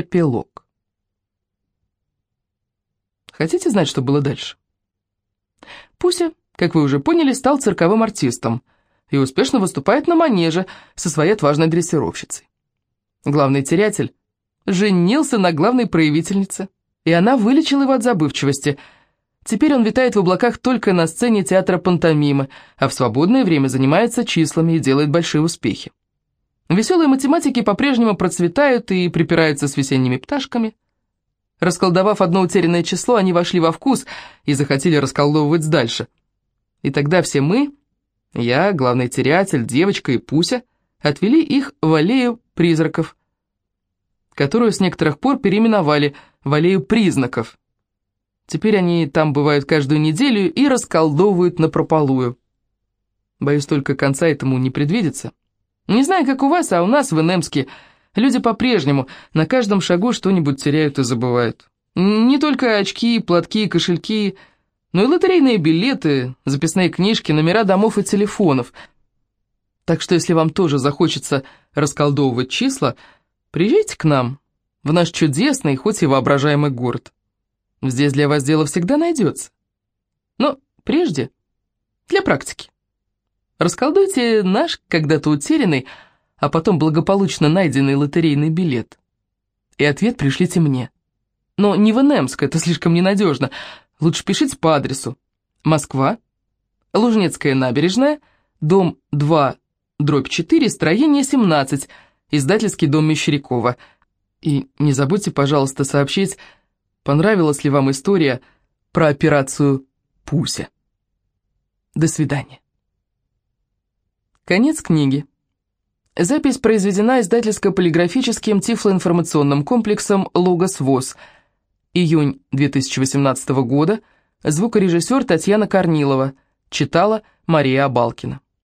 Эпилог. Хотите знать, что было дальше? Пуся, как вы уже поняли, стал цирковым артистом и успешно выступает на манеже со своей отважной дрессировщицей. Главный терятель женился на главной проявительнице, и она вылечила его от забывчивости. Теперь он витает в облаках только на сцене театра пантомимы, а в свободное время занимается числами и делает большие успехи. Веселые математики по-прежнему процветают и припираются с весенними пташками. Расколдовав одно утерянное число, они вошли во вкус и захотели расколдовывать дальше. И тогда все мы, я, главный терятель, девочка и Пуся, отвели их в аллею призраков, которую с некоторых пор переименовали в аллею признаков. Теперь они там бывают каждую неделю и расколдовывают напропалую. Боюсь, только конца этому не предвидится. Не знаю, как у вас, а у нас в Энемске люди по-прежнему на каждом шагу что-нибудь теряют и забывают. Не только очки, платки, кошельки, но и лотерейные билеты, записные книжки, номера домов и телефонов. Так что если вам тоже захочется расколдовывать числа, приезжайте к нам, в наш чудесный, хоть и воображаемый город. Здесь для вас дело всегда найдется. Но прежде для практики. Расколдуйте наш когда-то утерянный, а потом благополучно найденный лотерейный билет. И ответ пришлите мне. Но не в Энемск, это слишком ненадежно. Лучше пишите по адресу. Москва, Лужнецкая набережная, дом 2, дробь 4, строение 17, издательский дом Мещерякова. И не забудьте, пожалуйста, сообщить, понравилась ли вам история про операцию Пуся. До свидания. Конец книги. Запись произведена издательско-полиграфическим тифлоинформационным комплексом «Логос ВОЗ». Июнь 2018 года. Звукорежиссер Татьяна Корнилова. Читала Мария Абалкина.